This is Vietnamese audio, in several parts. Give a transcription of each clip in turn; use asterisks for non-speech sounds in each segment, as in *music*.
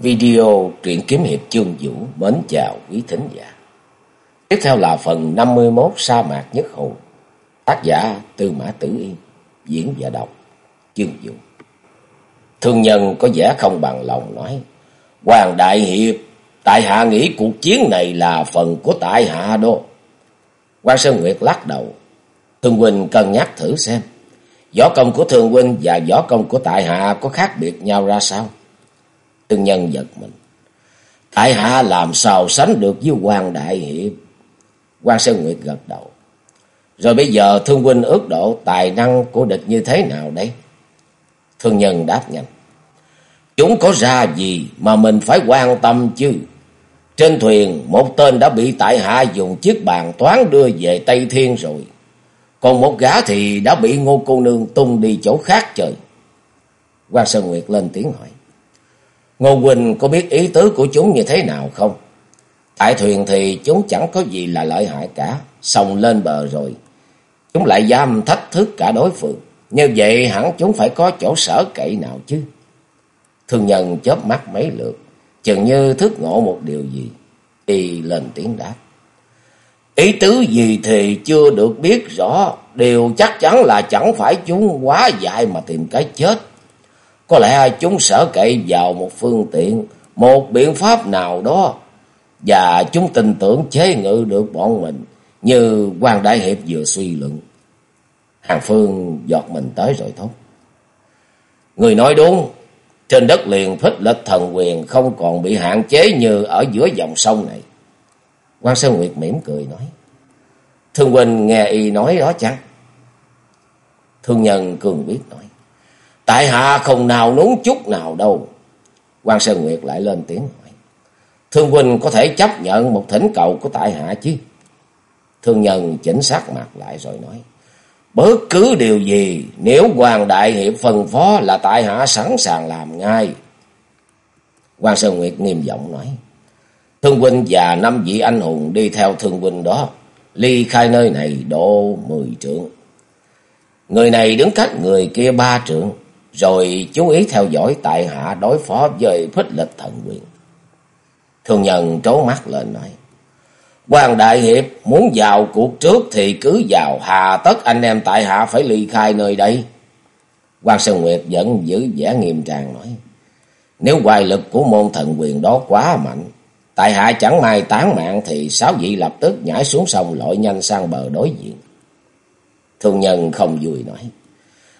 Video truyện kiếm hiệp chương vũ mến chào quý thính giả. Tiếp theo là phần 51 sa mạc nhất hồn. Tác giả Tư Mã Tử Yên, diễn và đọc chương vũ. Thương nhân có vẻ không bằng lòng nói, Hoàng Đại Hiệp, tại hạ nghĩ cuộc chiến này là phần của tại hạ đô. Quan Sơn Nguyệt lắc đầu, Thương huynh cân nhắc thử xem, võ công của Thương huynh và võ công của tại hạ có khác biệt nhau ra sao? Tương nhân giật mình. Tại hạ làm sao sánh được với quan đại hiệp? quan Sơn Nguyệt gật đầu. Rồi bây giờ thương huynh ước độ tài năng của địch như thế nào đấy? Thương nhân đáp nhanh. Chúng có ra gì mà mình phải quan tâm chứ? Trên thuyền, một tên đã bị tại hạ dùng chiếc bàn toán đưa về Tây Thiên rồi. Còn một gã thì đã bị ngô cô nương tung đi chỗ khác trời quan Sơn Nguyệt lên tiếng hỏi. Ngô Quỳnh có biết ý tứ của chúng như thế nào không? Tại thuyền thì chúng chẳng có gì là lợi hại cả. Sòng lên bờ rồi. Chúng lại giam thách thức cả đối phương. Như vậy hẳn chúng phải có chỗ sở cậy nào chứ. Thương nhân chớp mắt mấy lượt. Chừng như thức ngộ một điều gì. Y lên tiếng đáp. Ý tứ gì thì chưa được biết rõ. Điều chắc chắn là chẳng phải chúng quá dại mà tìm cái chết. Có lẽ chúng sở cậy vào một phương tiện, một biện pháp nào đó. Và chúng tin tưởng chế ngự được bọn mình, như quan Đại Hiệp vừa suy luận. Hàng Phương giọt mình tới rồi thốt. Người nói đúng, trên đất liền phích lịch thần quyền không còn bị hạn chế như ở giữa dòng sông này. quan Sơn Nguyệt mỉm cười nói. Thương huynh nghe y nói đó chăng? Thương nhân cường biết nói. Tại hạ không nào núng chút nào đâu. quan Sơn Nguyệt lại lên tiếng hỏi. Thương huynh có thể chấp nhận một thỉnh cầu của tại hạ chứ? Thương nhân chỉnh sát mặt lại rồi nói. Bất cứ điều gì, nếu Hoàng Đại Hiệp phân phó là tại hạ sẵn sàng làm ngay. quan Sơn Nguyệt nghiêm giọng nói. Thương huynh và năm vị anh hùng đi theo thương huynh đó. Ly khai nơi này độ mười trượng. Người này đứng cách người kia ba trượng rồi chú ý theo dõi tại hạ đối phó với phích lịch thần quyền. Thường nhân trố mắt lên nói, Hoàng Đại Hiệp muốn vào cuộc trước thì cứ vào, hà tất anh em tại hạ phải ly khai nơi đây. Hoàng Sơn Nguyệt vẫn giữ vẻ nghiêm trang nói, Nếu hoài lực của môn thần quyền đó quá mạnh, tại hạ chẳng may tán mạng thì sáu vị lập tức nhảy xuống sông lội nhanh sang bờ đối diện. Thường nhân không vui nói,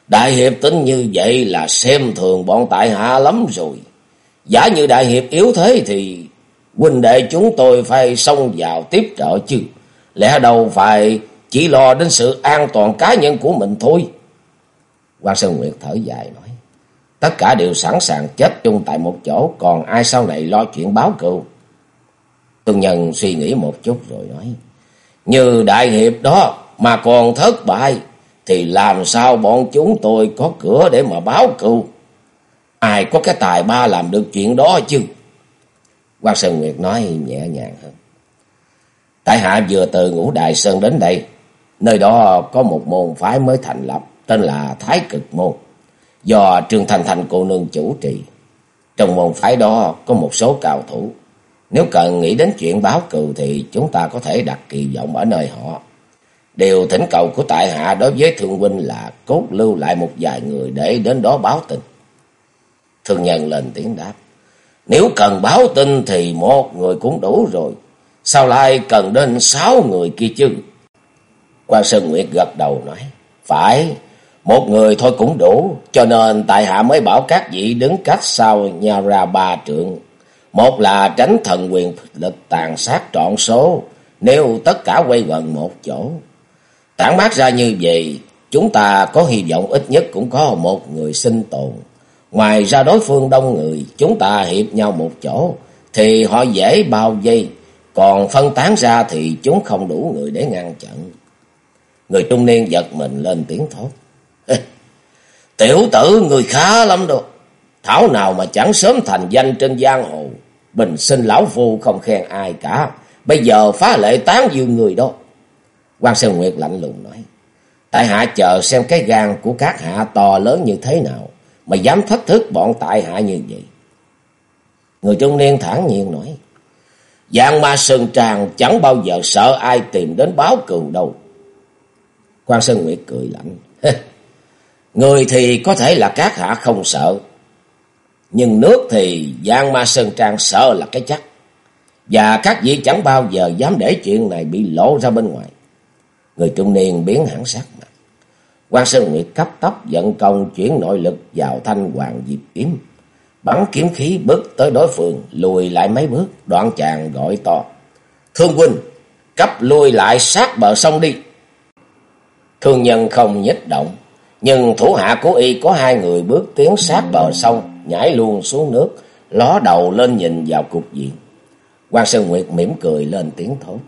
Đại hiệp tính như vậy là xem thường bọn tại hạ lắm rồi. Giả như đại hiệp yếu thế thì huynh đệ chúng tôi phải xông vào tiếp trợ chứ. Lẽ đâu phải chỉ lo đến sự an toàn cá nhân của mình thôi. Quan Sơn Nguyệt thở dài nói. Tất cả đều sẵn sàng chết chung tại một chỗ. Còn ai sau này lo chuyện báo cừu. Tương Nhân suy nghĩ một chút rồi nói. Như đại hiệp đó mà còn thất bại thì làm sao bọn chúng tôi có cửa để mà báo cưu. Ai có cái tài ba làm được chuyện đó chứ? Quang Sơn Nguyệt nói nhẹ nhàng hơn. Tại hạ vừa từ ngũ Đại Sơn đến đây. Nơi đó có một môn phái mới thành lập, tên là Thái Cực Môn. Do Trương Thành Thành cô nương chủ trì. Trong môn phái đó có một số cao thủ. Nếu cần nghĩ đến chuyện báo cừu thì chúng ta có thể đặt kỳ vọng ở nơi họ. Điều thỉnh cầu của tại hạ đối với Thượng huynh là cốt lưu lại một vài người để đến đó báo tin. Thương nhân lên tiếng đáp. Nếu cần báo tin thì một người cũng đủ rồi. Sao lại cần đến sáu người kia chứ? quan Sơn Nguyệt gật đầu nói. Phải, một người thôi cũng đủ. Cho nên tại hạ mới bảo các vị đứng cách sau nhà ra ba trượng. Một là tránh thần quyền lực tàn sát trọn số. Nếu tất cả quay gần một chỗ. Tản mát ra như vậy, chúng ta có hy vọng ít nhất cũng có một người sinh tồn. Ngoài ra đối phương đông người, chúng ta hiệp nhau một chỗ, thì họ dễ bao vây, còn phân tán ra thì chúng không đủ người để ngăn chặn. Người trung niên giật mình lên tiếng thốt. *laughs* Tiểu tử người khá lắm đâu. Thảo nào mà chẳng sớm thành danh trên giang hồ. Bình sinh lão phu không khen ai cả. Bây giờ phá lệ tán dương người đó quan Sơn Nguyệt lạnh lùng nói. Tại hạ chờ xem cái gan của các hạ to lớn như thế nào. Mà dám thách thức bọn tại hạ như vậy. Người trung niên thản nhiên nói. Dạng ma Sơn Tràng chẳng bao giờ sợ ai tìm đến báo cừu đâu. Quan Sơn Nguyệt cười lạnh. Người thì có thể là các hạ không sợ. Nhưng nước thì Giang Ma Sơn Trang sợ là cái chắc. Và các vị chẳng bao giờ dám để chuyện này bị lộ ra bên ngoài. Người trung niên biến hẳn sắc mặt. Quan Sơn Nguyệt cấp tốc dẫn công chuyển nội lực vào thanh hoàng diệp kiếm. Bắn kiếm khí bước tới đối phương, lùi lại mấy bước, đoạn chàng gọi to. Thương huynh, cấp lùi lại sát bờ sông đi. Thương nhân không nhích động, nhưng thủ hạ của y có hai người bước tiến sát bờ sông, nhảy luôn xuống nước, ló đầu lên nhìn vào cục diện. Quan Sơn Nguyệt mỉm cười lên tiếng thốt.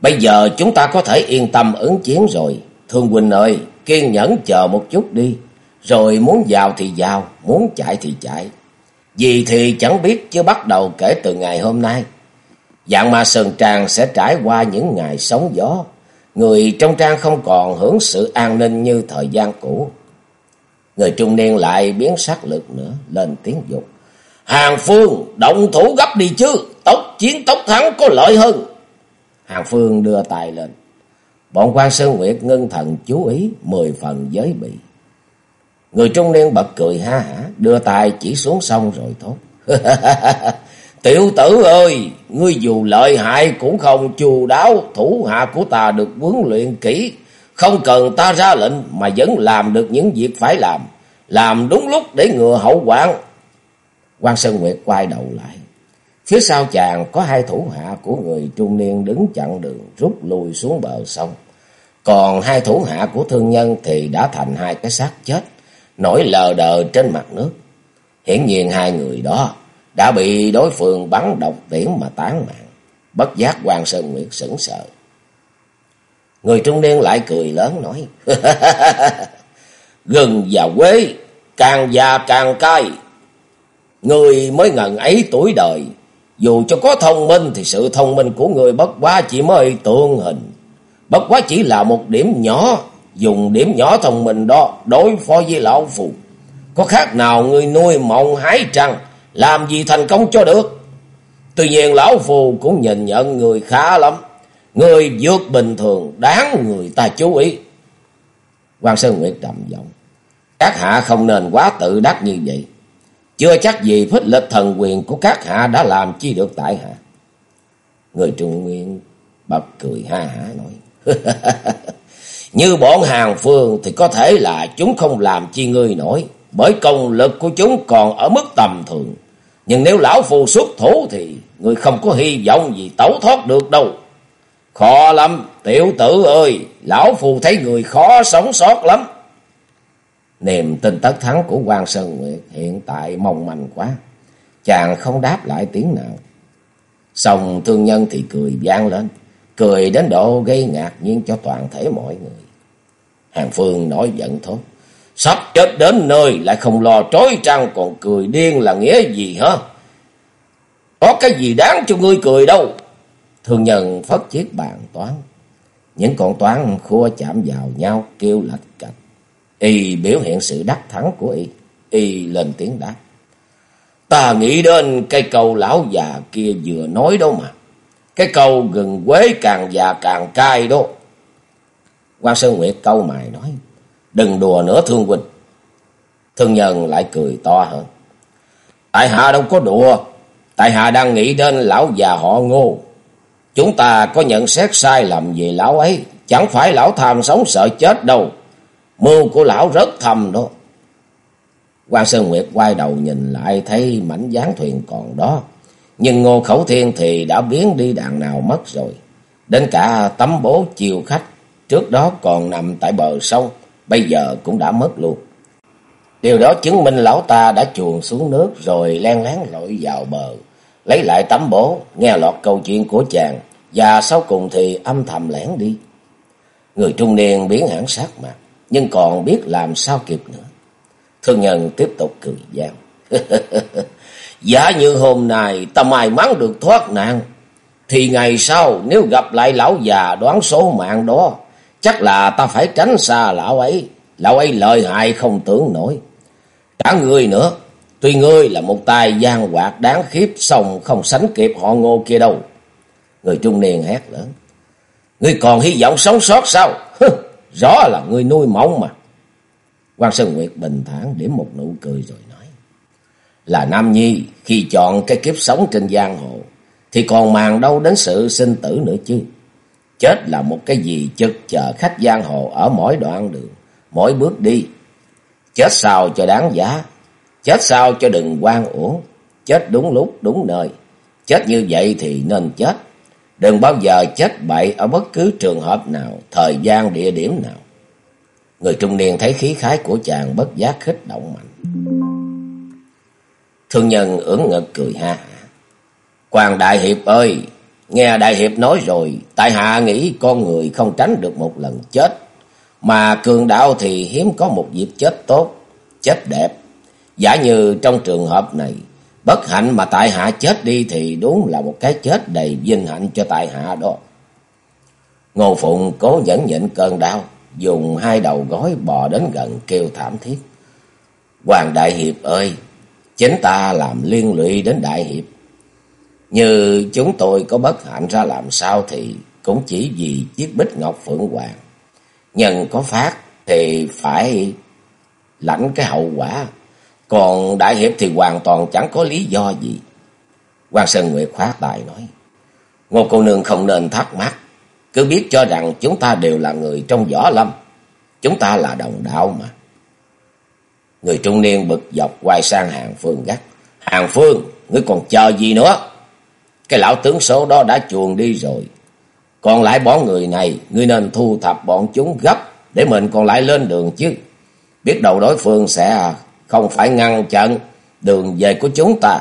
Bây giờ chúng ta có thể yên tâm ứng chiến rồi. Thương huynh ơi, kiên nhẫn chờ một chút đi. Rồi muốn vào thì vào, muốn chạy thì chạy. Vì thì chẳng biết chưa bắt đầu kể từ ngày hôm nay. Dạng ma Sơn Trang sẽ trải qua những ngày sóng gió. Người trong trang không còn hưởng sự an ninh như thời gian cũ. Người trung niên lại biến sắc lực nữa, lên tiếng dục. Hàng Phương, động thủ gấp đi chứ, tốc chiến tốc thắng có lợi hơn. Hàng Phương đưa tay lên. Bọn quan Sơn Nguyệt ngưng thần chú ý, mười phần giới bị. Người trung niên bật cười ha hả, đưa tay chỉ xuống sông rồi thốt. *laughs* Tiểu tử ơi, ngươi dù lợi hại cũng không chu đáo, thủ hạ của ta được huấn luyện kỹ, không cần ta ra lệnh mà vẫn làm được những việc phải làm, làm đúng lúc để ngừa hậu hoạn. Quan Sơn Nguyệt quay đầu lại. Phía sau chàng có hai thủ hạ của người trung niên đứng chặn đường rút lui xuống bờ sông. Còn hai thủ hạ của thương nhân thì đã thành hai cái xác chết, nổi lờ đờ trên mặt nước. Hiển nhiên hai người đó đã bị đối phương bắn độc tiễn mà tán mạng. Bất giác Hoàng Sơn Nguyệt sững sờ. Người trung niên lại cười lớn nói. *laughs* Gừng và quế, càng già càng cay. Người mới ngần ấy tuổi đời. Dù cho có thông minh thì sự thông minh của người bất quá chỉ mới tượng hình. Bất quá chỉ là một điểm nhỏ. Dùng điểm nhỏ thông minh đó đối phó với lão phù. Có khác nào người nuôi mộng hái trăng làm gì thành công cho được. Tuy nhiên lão phù cũng nhìn nhận người khá lắm. Người vượt bình thường, đáng người ta chú ý. Quan Sơn Nguyệt trầm giọng. Các hạ không nên quá tự đắc như vậy. Chưa chắc gì phích lịch thần quyền của các hạ đã làm chi được tại hạ. Người Trung Nguyên bật cười ha hả nói. *laughs* Như bọn hàng phương thì có thể là chúng không làm chi ngươi nổi. Bởi công lực của chúng còn ở mức tầm thường. Nhưng nếu lão phù xuất thủ thì người không có hy vọng gì tẩu thoát được đâu. Khó lắm, tiểu tử ơi, lão phù thấy người khó sống sót lắm. Niềm tin tất thắng của quan Sơn Nguyệt hiện tại mong manh quá. Chàng không đáp lại tiếng nào. Xong thương nhân thì cười vang lên. Cười đến độ gây ngạc nhiên cho toàn thể mọi người. Hàng Phương nói giận thốt. Sắp chết đến nơi lại không lo trói trăng, còn cười điên là nghĩa gì hả? Có cái gì đáng cho ngươi cười đâu. Thương nhân phất chiếc bàn toán. Những con toán khua chạm vào nhau, kêu lạch cạch. Y biểu hiện sự đắc thắng của Y. Y lên tiếng đáp. Ta nghĩ đến cây cầu lão già kia vừa nói đâu mà. Cái câu gừng quế càng già càng cay đó. Quan Sơn Nguyệt câu mày nói. Đừng đùa nữa, thương huynh. Thương nhân lại cười to hơn. Tại hạ đâu có đùa. Tại hạ đang nghĩ đến lão già họ ngô. Chúng ta có nhận xét sai lầm về lão ấy. Chẳng phải lão tham sống sợ chết đâu. Mưu của lão rất thầm đó. quan Sơn Nguyệt quay đầu nhìn lại thấy mảnh gián thuyền còn đó. Nhưng Ngô Khẩu Thiên thì đã biến đi đàn nào mất rồi. Đến cả tấm bố chiều khách trước đó còn nằm tại bờ sông, bây giờ cũng đã mất luôn. Điều đó chứng minh lão ta đã chuồn xuống nước rồi len lén lội vào bờ, lấy lại tấm bố, nghe lọt câu chuyện của chàng, và sau cùng thì âm thầm lẻn đi. Người trung niên biến hẳn sát mặt, nhưng còn biết làm sao kịp nữa. Thương nhân tiếp tục cười gian. *laughs* Giả như hôm nay ta may mắn được thoát nạn, thì ngày sau nếu gặp lại lão già đoán số mạng đó, chắc là ta phải tránh xa lão ấy. Lão ấy lợi hại không tưởng nổi. Cả người nữa, Tuy ngươi là một tài gian hoạt đáng khiếp, xong không sánh kịp họ ngô kia đâu. Người trung niên hét lớn. Ngươi còn hy vọng sống sót sao? Rõ là ngươi nuôi mộng mà. quan Sơn Nguyệt bình thản điểm một nụ cười rồi nói. Là Nam Nhi khi chọn cái kiếp sống trên giang hồ thì còn màng đâu đến sự sinh tử nữa chứ. Chết là một cái gì chực chờ khách giang hồ ở mỗi đoạn đường, mỗi bước đi. Chết sao cho đáng giá, chết sao cho đừng quan uổng, chết đúng lúc đúng nơi. Chết như vậy thì nên chết. Đừng bao giờ chết bậy ở bất cứ trường hợp nào, thời gian, địa điểm nào. Người trung niên thấy khí khái của chàng bất giác khích động mạnh. Thương nhân ưỡn ngực cười ha Quan Đại Hiệp ơi, nghe Đại Hiệp nói rồi, tại hạ nghĩ con người không tránh được một lần chết. Mà cường đạo thì hiếm có một dịp chết tốt, chết đẹp. Giả như trong trường hợp này, bất hạnh mà tại hạ chết đi thì đúng là một cái chết đầy vinh hạnh cho tại hạ đó. Ngô Phụng cố nhẫn nhịn cơn đau, dùng hai đầu gói bò đến gần kêu thảm thiết. Hoàng Đại Hiệp ơi, chính ta làm liên lụy đến Đại Hiệp. Như chúng tôi có bất hạnh ra làm sao thì cũng chỉ vì chiếc bích ngọc phượng hoàng. Nhân có phát thì phải lãnh cái hậu quả. Còn Đại Hiệp thì hoàn toàn chẳng có lý do gì. Quan Sơn Nguyệt khóa tài nói. Ngô cô nương không nên thắc mắc. Cứ biết cho rằng chúng ta đều là người trong võ lâm. Chúng ta là đồng đạo mà. Người trung niên bực dọc quay sang hàng phương gắt. Hàng phương, ngươi còn chờ gì nữa? Cái lão tướng số đó đã chuồn đi rồi. Còn lại bọn người này, ngươi nên thu thập bọn chúng gấp để mình còn lại lên đường chứ. Biết đầu đối phương sẽ không phải ngăn chặn đường về của chúng ta,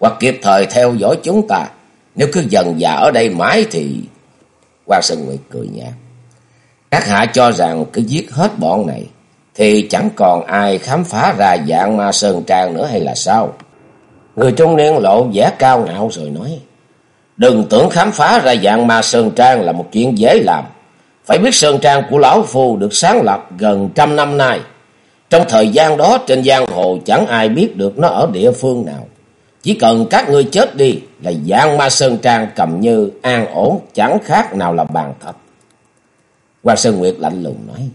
hoặc kịp thời theo dõi chúng ta. Nếu cứ dần dà ở đây mãi thì... Quang Sơn Nguyệt cười nhạt. Các hạ cho rằng cứ giết hết bọn này, thì chẳng còn ai khám phá ra dạng ma sơn trang nữa hay là sao? Người trung niên lộ vẻ cao ngạo rồi nói. Đừng tưởng khám phá ra dạng ma Sơn Trang là một chuyện dễ làm. Phải biết Sơn Trang của Lão Phu được sáng lập gần trăm năm nay. Trong thời gian đó trên giang hồ chẳng ai biết được nó ở địa phương nào. Chỉ cần các ngươi chết đi là giang ma Sơn Trang cầm như an ổn chẳng khác nào là bàn thật. Hoàng Sơn Nguyệt lạnh lùng nói.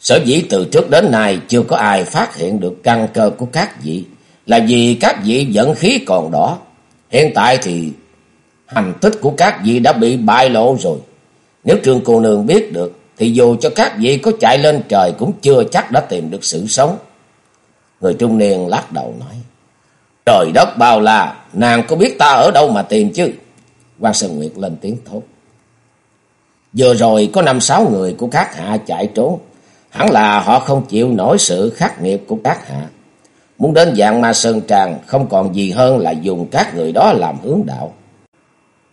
Sở dĩ từ trước đến nay chưa có ai phát hiện được căn cơ của các vị là vì các vị dẫn khí còn đỏ. Hiện tại thì hành tích của các vị đã bị bại lộ rồi. Nếu trương cô nương biết được, thì dù cho các vị có chạy lên trời cũng chưa chắc đã tìm được sự sống. Người trung niên lắc đầu nói, Trời đất bao la, nàng có biết ta ở đâu mà tìm chứ? quan Sơn Nguyệt lên tiếng thốt. Vừa rồi có năm sáu người của các hạ chạy trốn, hẳn là họ không chịu nổi sự khắc nghiệt của các hạ. Muốn đến dạng ma sơn tràng không còn gì hơn là dùng các người đó làm hướng đạo.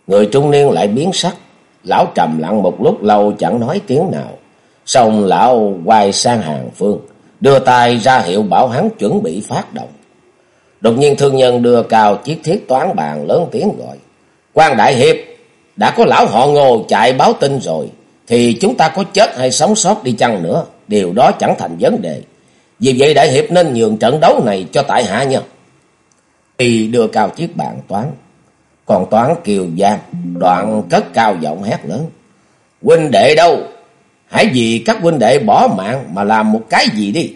Người trung niên lại biến sắc. Lão trầm lặng một lúc lâu chẳng nói tiếng nào. Xong lão quay sang hàng phương. Đưa tay ra hiệu bảo hắn chuẩn bị phát động. Đột nhiên thương nhân đưa cao chiếc thiết toán bàn lớn tiếng gọi. quan Đại Hiệp, đã có lão họ ngô chạy báo tin rồi. Thì chúng ta có chết hay sống sót đi chăng nữa. Điều đó chẳng thành vấn đề. Vì vậy Đại Hiệp nên nhường trận đấu này cho tại hạ nha. Y đưa cao chiếc bàn toán còn toán kiều giang, đoạn cất cao giọng hét lớn. Huynh đệ đâu? Hãy vì các huynh đệ bỏ mạng mà làm một cái gì đi.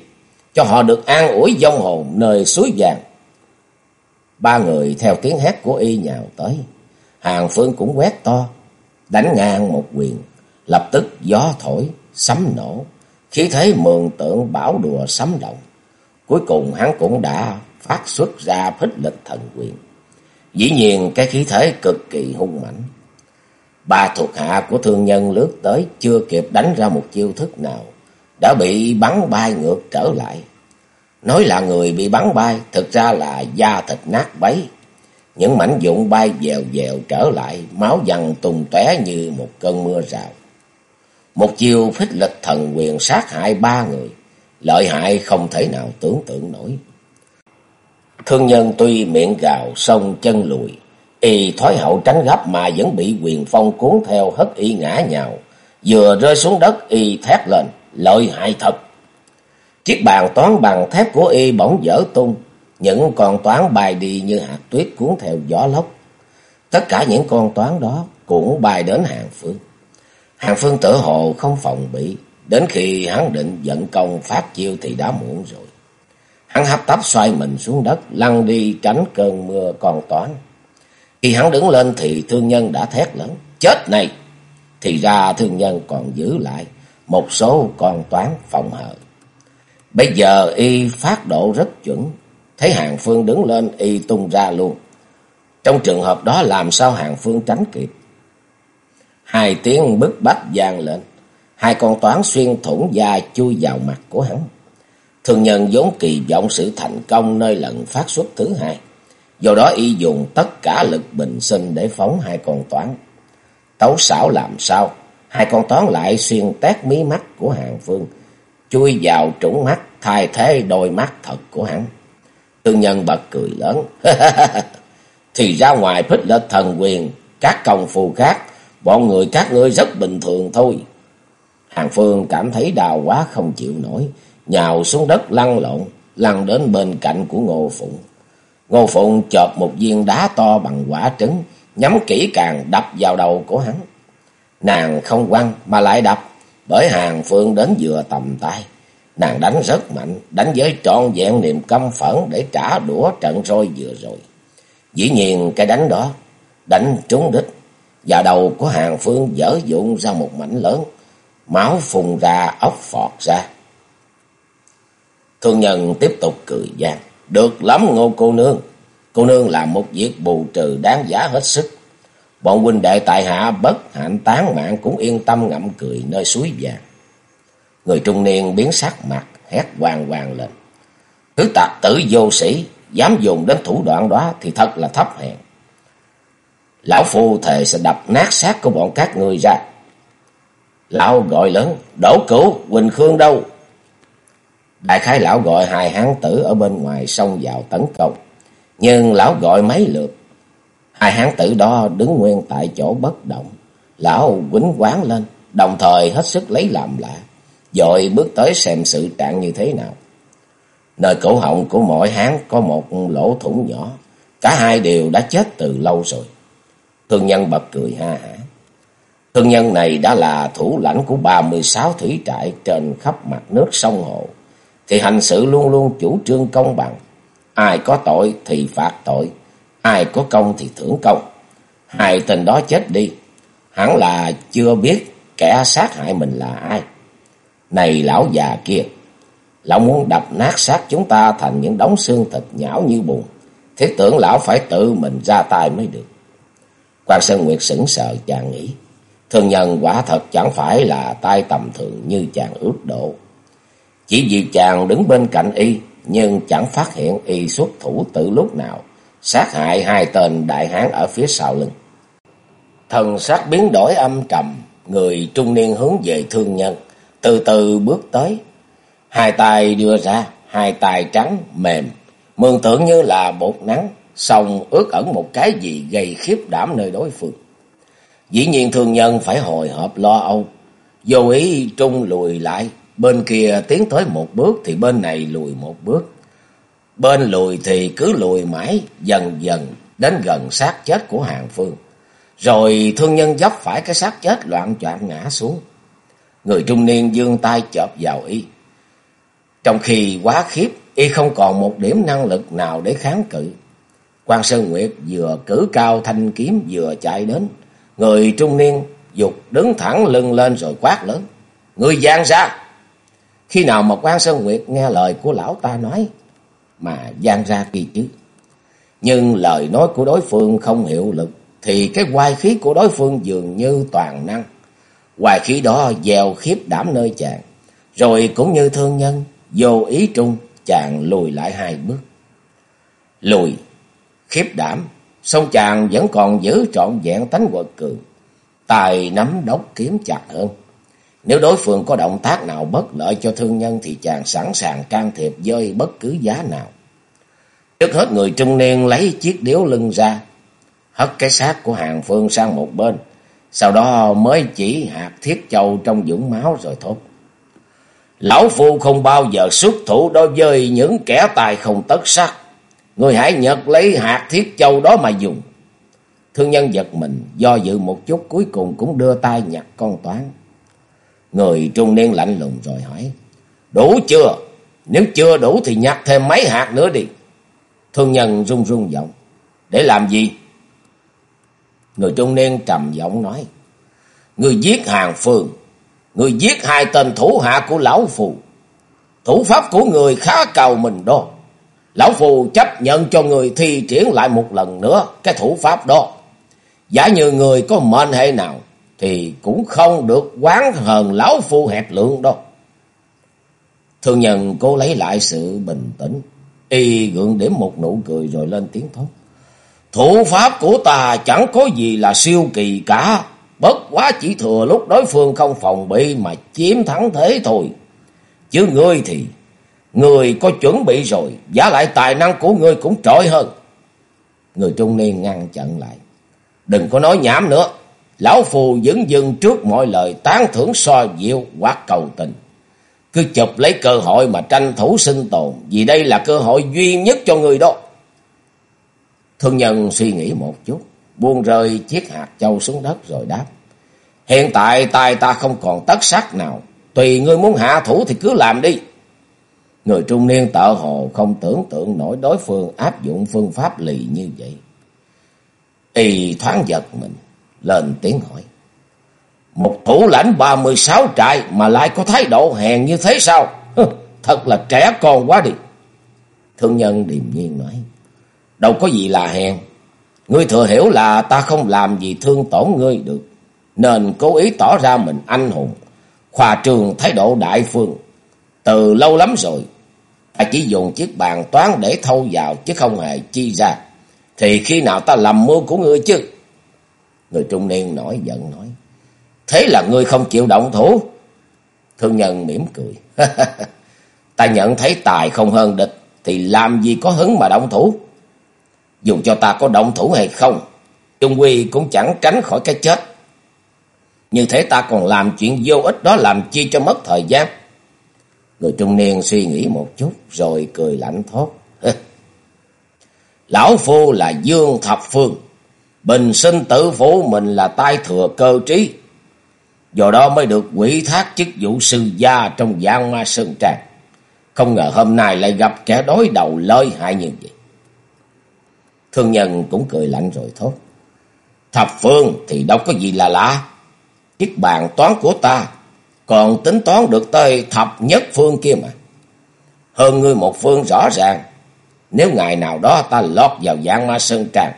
Cho họ được an ủi vong hồn nơi suối vàng. Ba người theo tiếng hét của y nhào tới. Hàng phương cũng quét to. Đánh ngang một quyền. Lập tức gió thổi, sấm nổ. Khí thế mường tượng bảo đùa sấm động. Cuối cùng hắn cũng đã phát xuất ra phích lực thần quyền. Dĩ nhiên cái khí thế cực kỳ hung mạnh. Ba thuộc hạ của thương nhân lướt tới chưa kịp đánh ra một chiêu thức nào. Đã bị bắn bay ngược trở lại. Nói là người bị bắn bay thực ra là da thịt nát bấy. Những mảnh dụng bay dèo dèo trở lại, máu dằn tùng tóe như một cơn mưa rào. Một chiêu phích lực thần quyền sát hại ba người, lợi hại không thể nào tưởng tượng nổi. Thương nhân tuy miệng gào sông chân lùi, y thoái hậu tránh gấp mà vẫn bị quyền phong cuốn theo hất y ngã nhào. Vừa rơi xuống đất y thét lên, lợi hại thật. Chiếc bàn toán bằng thép của y bỗng dở tung, Những con toán bay đi như hạt tuyết cuốn theo gió lốc. Tất cả những con toán đó cũng bay đến hàng phương. Hàng phương tự hồ không phòng bị. Đến khi hắn định dẫn công phát chiêu thì đã muộn rồi. Hắn hấp tấp xoay mình xuống đất, lăn đi tránh cơn mưa còn toán. Khi hắn đứng lên thì thương nhân đã thét lớn. Chết này! Thì ra thương nhân còn giữ lại một số con toán phòng hờ. Bây giờ y phát độ rất chuẩn. Thấy hàng phương đứng lên y tung ra luôn. Trong trường hợp đó làm sao hàng phương tránh kịp. Hai tiếng bức bách vang lên. Hai con toán xuyên thủng da chui vào mặt của hắn. Thường nhân vốn kỳ vọng sự thành công nơi lần phát xuất thứ hai. Do đó y dùng tất cả lực bình sinh để phóng hai con toán. Tấu xảo làm sao? Hai con toán lại xuyên tét mí mắt của hàng phương. Chui vào trũng mắt thay thế đôi mắt thật của hắn. Tương nhân bật cười lớn. *laughs* Thì ra ngoài phích lệch thần quyền, các công phu khác, bọn người các ngươi rất bình thường thôi. Hàng Phương cảm thấy đau quá không chịu nổi, nhào xuống đất lăn lộn, lăn đến bên cạnh của Ngô Phụng. Ngô Phụng chộp một viên đá to bằng quả trứng, nhắm kỹ càng đập vào đầu của hắn. Nàng không quăng mà lại đập, bởi Hàng Phương đến vừa tầm tay. Nàng đánh rất mạnh, đánh với trọn vẹn niềm căm phẫn để trả đũa trận roi vừa rồi. Dĩ nhiên cái đánh đó, đánh trúng đích, và đầu của Hàng Phương dở dụng ra một mảnh lớn, máu phun ra ốc phọt ra. Thương nhân tiếp tục cười gian. Được lắm ngô cô nương. Cô nương làm một việc bù trừ đáng giá hết sức. Bọn huynh đệ tại hạ bất hạnh tán mạng cũng yên tâm ngậm cười nơi suối vàng. Người trung niên biến sắc mặt, hét hoàng hoàng lên. Thứ tạc tử vô sĩ, dám dùng đến thủ đoạn đó thì thật là thấp hèn. Lão phu thề sẽ đập nát xác của bọn các người ra. Lão gọi lớn, đổ cửu, Quỳnh Khương đâu? Đại khái lão gọi hai hán tử ở bên ngoài xông vào tấn công. Nhưng lão gọi mấy lượt. Hai hán tử đó đứng nguyên tại chỗ bất động. Lão quýnh quán lên, đồng thời hết sức lấy làm lạ. Rồi bước tới xem sự trạng như thế nào. Nơi cổ họng của mỗi hán có một lỗ thủng nhỏ. Cả hai đều đã chết từ lâu rồi. Thương nhân bật cười ha hả. Thương nhân này đã là thủ lãnh của 36 thủy trại trên khắp mặt nước sông hồ. Thì hành sự luôn luôn chủ trương công bằng. Ai có tội thì phạt tội. Ai có công thì thưởng công. Hai tên đó chết đi. Hẳn là chưa biết kẻ sát hại mình là ai. Này lão già kia. Lão muốn đập nát xác chúng ta thành những đống xương thịt nhão như bùn. thế tưởng lão phải tự mình ra tay mới được. Quan Sơn Nguyệt sững sờ chàng nghĩ. Thường nhân quả thật chẳng phải là tay tầm thường như chàng ước độ. Chỉ vì chàng đứng bên cạnh y, nhưng chẳng phát hiện y xuất thủ từ lúc nào, sát hại hai tên đại hán ở phía sau lưng. Thần sắc biến đổi âm trầm, người trung niên hướng về thương nhân, từ từ bước tới. Hai tay đưa ra, hai tay trắng, mềm, mường tượng như là bột nắng, xong ướt ẩn một cái gì gây khiếp đảm nơi đối phương. Dĩ nhiên thương nhân phải hồi hộp lo âu, vô ý trung lùi lại, bên kia tiến tới một bước thì bên này lùi một bước. Bên lùi thì cứ lùi mãi, dần dần đến gần xác chết của hàng phương. Rồi thương nhân dốc phải cái xác chết loạn choạng ngã xuống. Người trung niên dương tay chộp vào y. Trong khi quá khiếp, y không còn một điểm năng lực nào để kháng cự. Quan Sơn Nguyệt vừa cử cao thanh kiếm vừa chạy đến. Người trung niên dục đứng thẳng lưng lên rồi quát lớn. Người gian ra! Khi nào mà quan Sơn Nguyệt nghe lời của lão ta nói mà gian ra kỳ chứ. Nhưng lời nói của đối phương không hiệu lực thì cái hoài khí của đối phương dường như toàn năng. Hoài khí đó gieo khiếp đảm nơi chàng. Rồi cũng như thương nhân, vô ý trung, chàng lùi lại hai bước. Lùi, khiếp đảm, song chàng vẫn còn giữ trọn vẹn tánh quật cường. Tài nắm đốc kiếm chặt hơn. Nếu đối phương có động tác nào bất lợi cho thương nhân thì chàng sẵn sàng can thiệp với bất cứ giá nào. Trước hết người trung niên lấy chiếc điếu lưng ra, hất cái xác của hàng phương sang một bên, sau đó mới chỉ hạt thiết châu trong dũng máu rồi thốt. Lão Phu không bao giờ xuất thủ đối với những kẻ tài không tất sắc. Người hãy nhật lấy hạt thiết châu đó mà dùng. Thương nhân giật mình, do dự một chút cuối cùng cũng đưa tay nhặt con toán. Người trung niên lạnh lùng rồi hỏi. Đủ chưa? Nếu chưa đủ thì nhặt thêm mấy hạt nữa đi. Thương nhân run run giọng. Để làm gì? Người trung niên trầm giọng nói. Người giết hàng phương. Người giết hai tên thủ hạ của lão phù. Thủ pháp của người khá cầu mình đó. Lão phù chấp nhận cho người thi triển lại một lần nữa cái thủ pháp đó. Giả như người có mệnh hệ nào thì cũng không được quán hờn lão phu hẹp lượng đâu. Thương nhân cố lấy lại sự bình tĩnh. Y gượng điểm một nụ cười rồi lên tiếng thốt. Thủ pháp của ta chẳng có gì là siêu kỳ cả. Bất quá chỉ thừa lúc đối phương không phòng bị mà chiếm thắng thế thôi. Chứ ngươi thì, ngươi có chuẩn bị rồi, giả lại tài năng của ngươi cũng trội hơn. Người trung niên ngăn chặn lại. Đừng có nói nhảm nữa. Lão Phù dững dưng trước mọi lời tán thưởng so diệu hoặc cầu tình. Cứ chụp lấy cơ hội mà tranh thủ sinh tồn, vì đây là cơ hội duy nhất cho người đó. Thương nhân suy nghĩ một chút, buông rơi chiếc hạt châu xuống đất rồi đáp. Hiện tại tay ta không còn tất sắc nào, tùy ngươi muốn hạ thủ thì cứ làm đi. Người trung niên tợ hồ không tưởng tượng nổi đối phương áp dụng phương pháp lì như vậy. Y thoáng giật mình, lên tiếng hỏi. Một thủ lãnh 36 trại mà lại có thái độ hèn như thế sao? Thật là trẻ con quá đi. Thương nhân điềm nhiên nói. Đâu có gì là hèn. Ngươi thừa hiểu là ta không làm gì thương tổn ngươi được. Nên cố ý tỏ ra mình anh hùng. Khoa trường thái độ đại phương. Từ lâu lắm rồi. Ta chỉ dùng chiếc bàn toán để thâu vào chứ không hề chi ra. Thì khi nào ta làm mưu của ngươi chứ? Người trung niên nổi giận nói. Thế là ngươi không chịu động thủ. Thương nhân mỉm cười. *laughs* ta nhận thấy tài không hơn địch. Thì làm gì có hứng mà động thủ. Dù cho ta có động thủ hay không. Trung Quy cũng chẳng tránh khỏi cái chết. Như thế ta còn làm chuyện vô ích đó làm chi cho mất thời gian. Người trung niên suy nghĩ một chút rồi cười lạnh thốt. *laughs* Lão Phu là Dương Thập Phương. Bình sinh tử phủ mình là tai thừa cơ trí. Do đó mới được quỷ thác chức vụ sư gia trong giang ma sơn tràng. Không ngờ hôm nay lại gặp kẻ đối đầu lợi hại như vậy. Thương nhân cũng cười lạnh rồi thốt. Thập phương thì đâu có gì là lạ. Chiếc bàn toán của ta còn tính toán được tới thập nhất phương kia mà. Hơn ngươi một phương rõ ràng. Nếu ngày nào đó ta lọt vào giang ma sơn tràng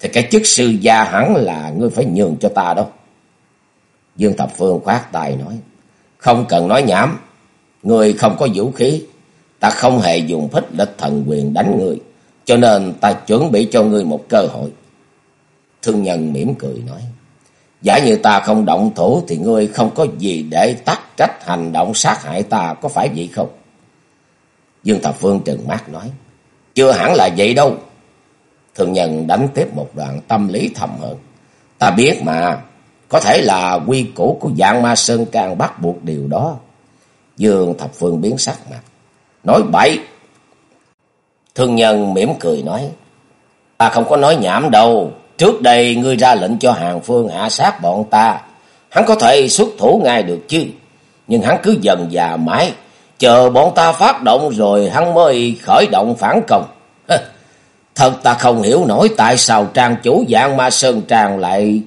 thì cái chức sư gia hẳn là ngươi phải nhường cho ta đâu. Dương Thập Phương khoát tay nói. Không cần nói nhảm. Ngươi không có vũ khí. Ta không hề dùng phích lịch thần quyền đánh ngươi. Cho nên ta chuẩn bị cho ngươi một cơ hội. Thương nhân mỉm cười nói. Giả như ta không động thủ thì ngươi không có gì để tắt trách hành động sát hại ta, có phải vậy không? Dương Thập Phương trừng mắt nói. Chưa hẳn là vậy đâu. Thương nhân đánh tiếp một đoạn tâm lý thầm hận, Ta biết mà, có thể là quy củ của dạng ma sơn càng bắt buộc điều đó. Dương Thập Phương biến sắc mặt. Nói bậy. Thương nhân mỉm cười nói. Ta không có nói nhảm đâu. Trước đây ngươi ra lệnh cho hàng phương hạ sát bọn ta. Hắn có thể xuất thủ ngay được chứ. Nhưng hắn cứ dần già mãi. Chờ bọn ta phát động rồi hắn mới khởi động phản công. Thật ta không hiểu nổi tại sao trang chủ dạng ma sơn tràng lại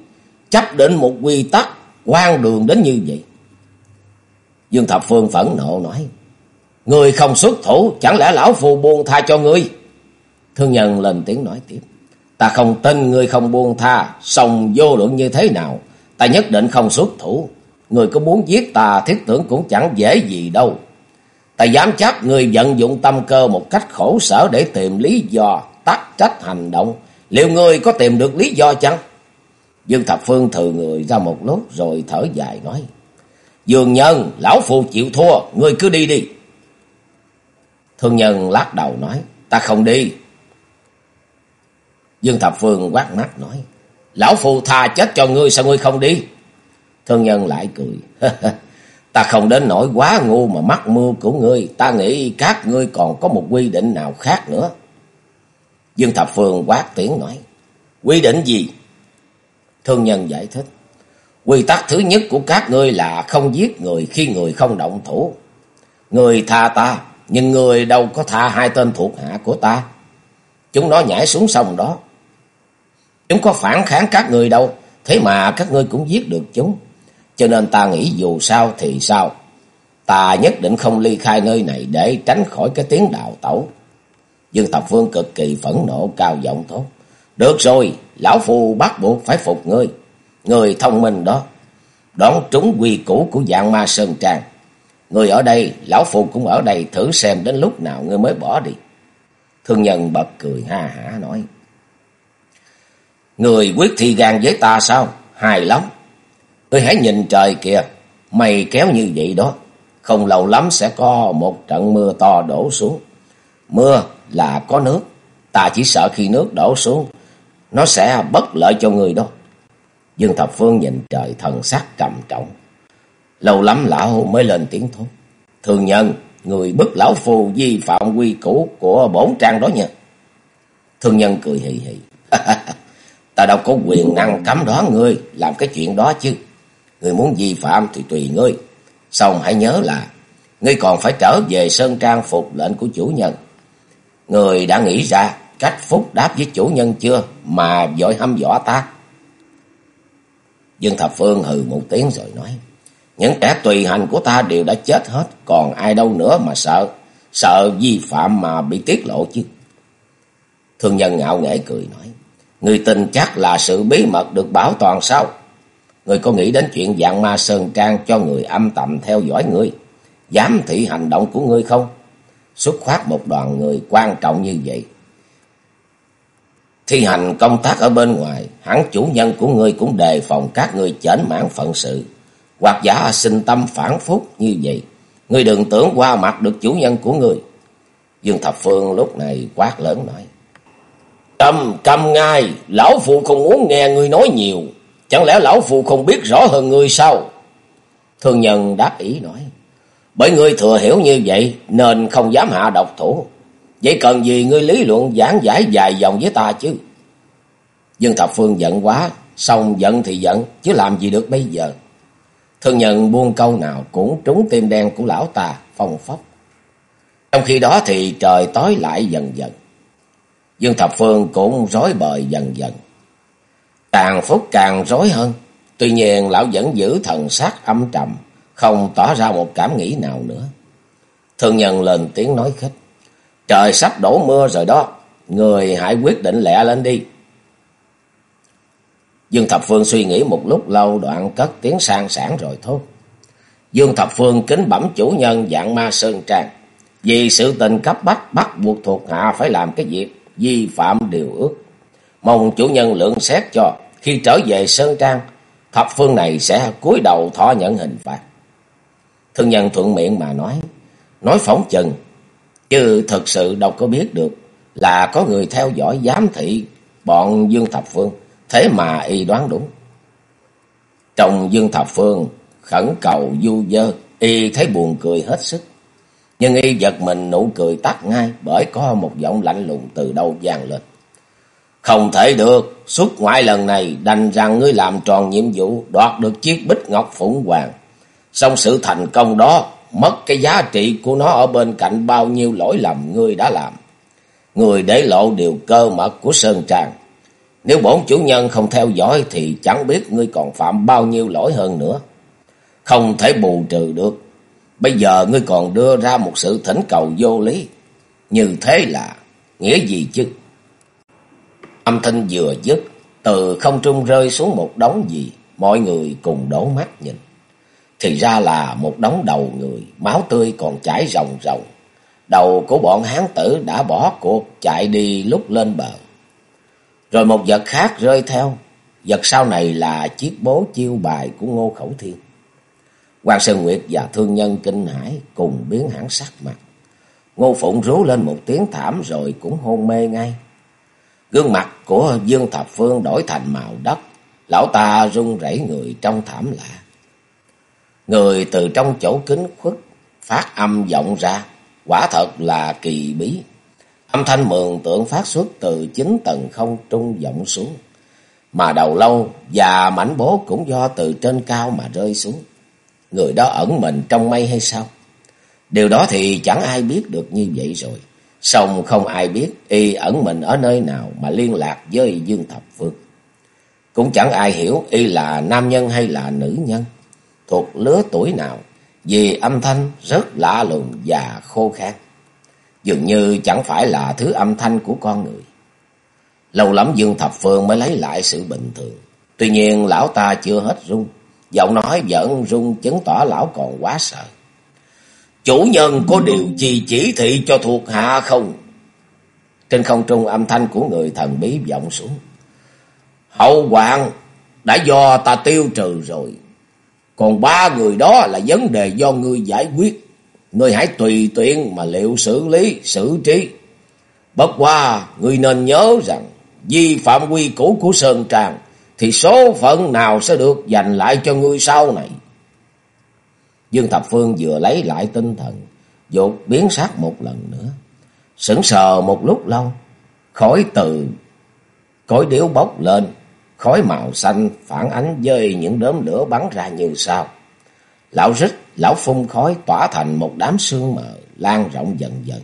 chấp định một quy tắc quan đường đến như vậy. Dương Thập Phương phẫn nộ nói. Người không xuất thủ, chẳng lẽ lão phù buông tha cho ngươi? Thương nhân lên tiếng nói tiếp. Ta không tin ngươi không buông tha, xong vô luận như thế nào, ta nhất định không xuất thủ. Người có muốn giết ta thiết tưởng cũng chẳng dễ gì đâu. Ta dám chắc người vận dụng tâm cơ một cách khổ sở để tìm lý do, tắc trách hành động. Liệu người có tìm được lý do chăng? Dương Thập Phương thừ người ra một lúc rồi thở dài nói. Dương nhân, lão phù chịu thua, người cứ đi đi. Thương nhân lắc đầu nói, ta không đi. Dương Thập Phương quát mắt nói, lão phù tha chết cho ngươi sao ngươi không đi? Thương nhân lại cười, *laughs* ta không đến nỗi quá ngu mà mắc mưu của ngươi, ta nghĩ các ngươi còn có một quy định nào khác nữa. Dương Thập Phương quát tiếng nói. Quy định gì? Thương nhân giải thích. Quy tắc thứ nhất của các ngươi là không giết người khi người không động thủ. Người tha ta, nhưng người đâu có tha hai tên thuộc hạ của ta. Chúng nó nhảy xuống sông đó. Chúng có phản kháng các người đâu, thế mà các ngươi cũng giết được chúng. Cho nên ta nghĩ dù sao thì sao. Ta nhất định không ly khai nơi này để tránh khỏi cái tiếng đào tẩu. Dương Thập vương cực kỳ phẫn nộ cao giọng thốt. Được rồi, lão phù bắt buộc phải phục ngươi. Người thông minh đó. Đón trúng quy củ của dạng ma Sơn Trang. Người ở đây, lão phù cũng ở đây thử xem đến lúc nào ngươi mới bỏ đi. Thương nhân bật cười ha hả nói. Người quyết thi gan với ta sao? Hài lắm. Ngươi hãy nhìn trời kìa. Mây kéo như vậy đó. Không lâu lắm sẽ có một trận mưa to đổ xuống. Mưa là có nước. Ta chỉ sợ khi nước đổ xuống. Nó sẽ bất lợi cho người đâu. Dương Thập Phương nhìn trời thần sắc trầm trọng. Lâu lắm lão mới lên tiếng thốt. Thường nhân, người bức lão phù vi phạm quy củ của bổn trang đó nha. Thương nhân cười hì hì. *laughs* Ta đâu có quyền năng cấm đoán ngươi làm cái chuyện đó chứ. Ngươi muốn vi phạm thì tùy ngươi. Xong hãy nhớ là ngươi còn phải trở về Sơn Trang phục lệnh của chủ nhân. Người đã nghĩ ra cách phúc đáp với chủ nhân chưa mà vội hăm dọa ta. Dương Thập Phương hừ một tiếng rồi nói. Những kẻ tùy hành của ta đều đã chết hết. Còn ai đâu nữa mà sợ. Sợ vi phạm mà bị tiết lộ chứ. Thương nhân ngạo nghễ cười nói. Người tin chắc là sự bí mật được bảo toàn sao? Người có nghĩ đến chuyện dạng ma sơn trang cho người âm tầm theo dõi người, dám thị hành động của ngươi không? Xuất khoát một đoàn người quan trọng như vậy. Thi hành công tác ở bên ngoài, hẳn chủ nhân của ngươi cũng đề phòng các ngươi chảnh mãn phận sự. Hoặc giả sinh tâm phản phúc như vậy. Ngươi đừng tưởng qua mặt được chủ nhân của ngươi. Dương Thập Phương lúc này quát lớn nói. Cầm, cầm ngay, lão phụ không muốn nghe ngươi nói nhiều. Chẳng lẽ lão phụ không biết rõ hơn ngươi sao? Thương nhân đáp ý nói. Bởi ngươi thừa hiểu như vậy nên không dám hạ độc thủ. Vậy cần gì ngươi lý luận giảng giải dài dòng với ta chứ? Dương Thập Phương giận quá, xong giận thì giận, chứ làm gì được bây giờ? Thương nhân buông câu nào cũng trúng tim đen của lão ta, phong phóc. Trong khi đó thì trời tối lại dần dần. Dương Thập Phương cũng rối bời dần dần. Càng phút càng rối hơn. Tuy nhiên lão vẫn giữ thần sắc âm trầm, không tỏ ra một cảm nghĩ nào nữa. Thương nhân lên tiếng nói khích. Trời sắp đổ mưa rồi đó, người hãy quyết định lẹ lên đi. Dương Thập Phương suy nghĩ một lúc lâu đoạn cất tiếng sang sản rồi thốt. Dương Thập Phương kính bẩm chủ nhân dạng ma Sơn Trang. Vì sự tình cấp bách bắt buộc thuộc hạ phải làm cái việc vi phạm điều ước. Mong chủ nhân lượng xét cho khi trở về Sơn Trang, thập phương này sẽ cúi đầu thọ nhận hình phạt. Thương nhân thuận miệng mà nói, nói phóng chừng, chứ thật sự đâu có biết được là có người theo dõi giám thị bọn Dương Thập Phương, thế mà y đoán đúng. Trong Dương Thập Phương khẩn cầu du dơ, y thấy buồn cười hết sức. Nhưng y giật mình nụ cười tắt ngay bởi có một giọng lạnh lùng từ đâu vang lên. Không thể được, xuất ngoại lần này đành rằng ngươi làm tròn nhiệm vụ đoạt được chiếc bích ngọc phụng hoàng. Xong sự thành công đó, mất cái giá trị của nó ở bên cạnh bao nhiêu lỗi lầm ngươi đã làm. Người để lộ điều cơ mật của Sơn Tràng. Nếu bổn chủ nhân không theo dõi thì chẳng biết ngươi còn phạm bao nhiêu lỗi hơn nữa. Không thể bù trừ được. Bây giờ ngươi còn đưa ra một sự thỉnh cầu vô lý. Như thế là nghĩa gì chứ? Âm thanh vừa dứt, từ không trung rơi xuống một đống gì, mọi người cùng đổ mắt nhìn. Thì ra là một đống đầu người, máu tươi còn chảy ròng ròng. Đầu của bọn hán tử đã bỏ cuộc chạy đi lúc lên bờ. Rồi một vật khác rơi theo, vật sau này là chiếc bố chiêu bài của Ngô Khẩu Thiên. hoàng Sơn Nguyệt và thương nhân kinh hãi cùng biến hẳn sắc mặt. Ngô Phụng rú lên một tiếng thảm rồi cũng hôn mê ngay. Gương mặt của Dương Thập Phương đổi thành màu đất. Lão ta run rẩy người trong thảm lạ. Người từ trong chỗ kính khuất phát âm vọng ra. Quả thật là kỳ bí. Âm thanh mường tượng phát xuất từ chính tầng không trung vọng xuống. Mà đầu lâu và mảnh bố cũng do từ trên cao mà rơi xuống. Người đó ẩn mình trong mây hay sao? Điều đó thì chẳng ai biết được như vậy rồi. Xong không ai biết y ẩn mình ở nơi nào mà liên lạc với Dương Thập Phương. Cũng chẳng ai hiểu y là nam nhân hay là nữ nhân, thuộc lứa tuổi nào, vì âm thanh rất lạ lùng và khô khan. Dường như chẳng phải là thứ âm thanh của con người. Lâu lắm Dương Thập Phương mới lấy lại sự bình thường. Tuy nhiên lão ta chưa hết run, giọng nói vẫn run chứng tỏ lão còn quá sợ. Chủ nhân có điều gì chỉ thị cho thuộc hạ không? Trên không trung âm thanh của người thần bí vọng xuống. Hậu hoàng đã do ta tiêu trừ rồi. Còn ba người đó là vấn đề do ngươi giải quyết. Ngươi hãy tùy tiện mà liệu xử lý, xử trí. Bất qua, ngươi nên nhớ rằng, vi phạm quy củ của Sơn Tràng, thì số phận nào sẽ được dành lại cho ngươi sau này. Dương Thập Phương vừa lấy lại tinh thần, dột biến sắc một lần nữa. Sững sờ một lúc lâu, khói từ cối điếu bốc lên, khói màu xanh phản ánh với những đốm lửa bắn ra như sao. Lão rít, lão phun khói tỏa thành một đám sương mờ, lan rộng dần dần.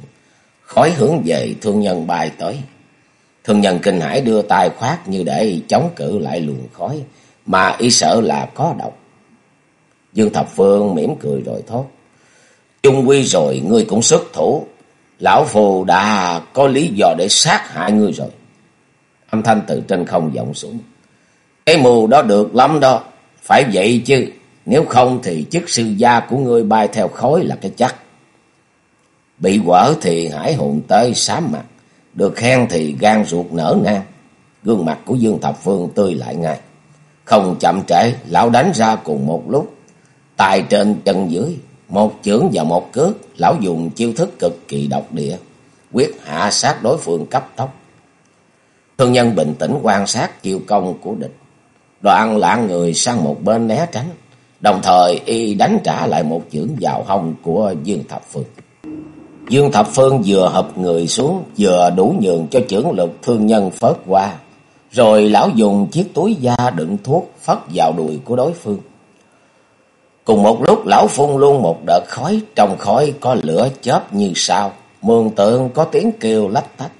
Khói hướng về thương nhân bay tới. Thương nhân kinh hải đưa tay khoát như để chống cự lại luồng khói, mà y sợ là có độc. Dương Thập Phương mỉm cười rồi thốt. Chung quy rồi, ngươi cũng xuất thủ. Lão Phù đã có lý do để sát hại ngươi rồi. Âm thanh từ trên không vọng xuống. Cái mù đó được lắm đó. Phải vậy chứ. Nếu không thì chức sư gia của ngươi bay theo khói là cái chắc. Bị quở thì hải hồn tới sám mặt. Được khen thì gan ruột nở nang. Gương mặt của Dương Thập Phương tươi lại ngay. Không chậm trễ, lão đánh ra cùng một lúc. Tài trên chân dưới, một chưởng và một cước, lão dùng chiêu thức cực kỳ độc địa, quyết hạ sát đối phương cấp tốc. Thương nhân bình tĩnh quan sát chiêu công của địch, đoạn lạng người sang một bên né tránh, đồng thời y đánh trả lại một chưởng vào hông của Dương Thập Phương. Dương Thập Phương vừa hợp người xuống, vừa đủ nhường cho chưởng lực thương nhân phớt qua, rồi lão dùng chiếc túi da đựng thuốc phất vào đùi của đối phương. Cùng một lúc lão phun luôn một đợt khói, trong khói có lửa chớp như sao, mường tượng có tiếng kêu lách tách.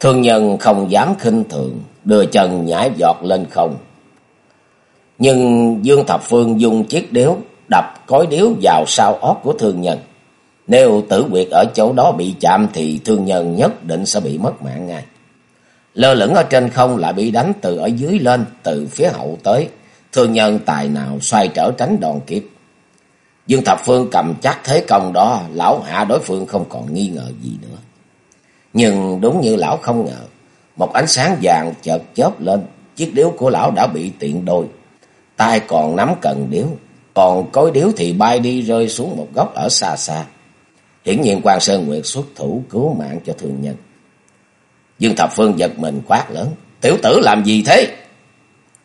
Thương nhân không dám khinh thường, đưa chân nhảy giọt lên không. Nhưng Dương Thập Phương dùng chiếc điếu đập cối điếu vào sau ót của thương nhân. Nếu tử quyệt ở chỗ đó bị chạm thì thương nhân nhất định sẽ bị mất mạng ngay. Lơ lửng ở trên không lại bị đánh từ ở dưới lên, từ phía hậu tới. Thương nhân tài nào xoay trở tránh đòn kiếp. Dương Thập Phương cầm chắc thế công đó, lão hạ đối phương không còn nghi ngờ gì nữa. Nhưng đúng như lão không ngờ, một ánh sáng vàng chợt chớp lên, chiếc điếu của lão đã bị tiện đôi. tay còn nắm cần điếu, còn cối điếu thì bay đi rơi xuống một góc ở xa xa. Hiển nhiên quan Sơn Nguyệt xuất thủ cứu mạng cho thương nhân. Dương Thập Phương giật mình quát lớn, tiểu tử làm gì thế?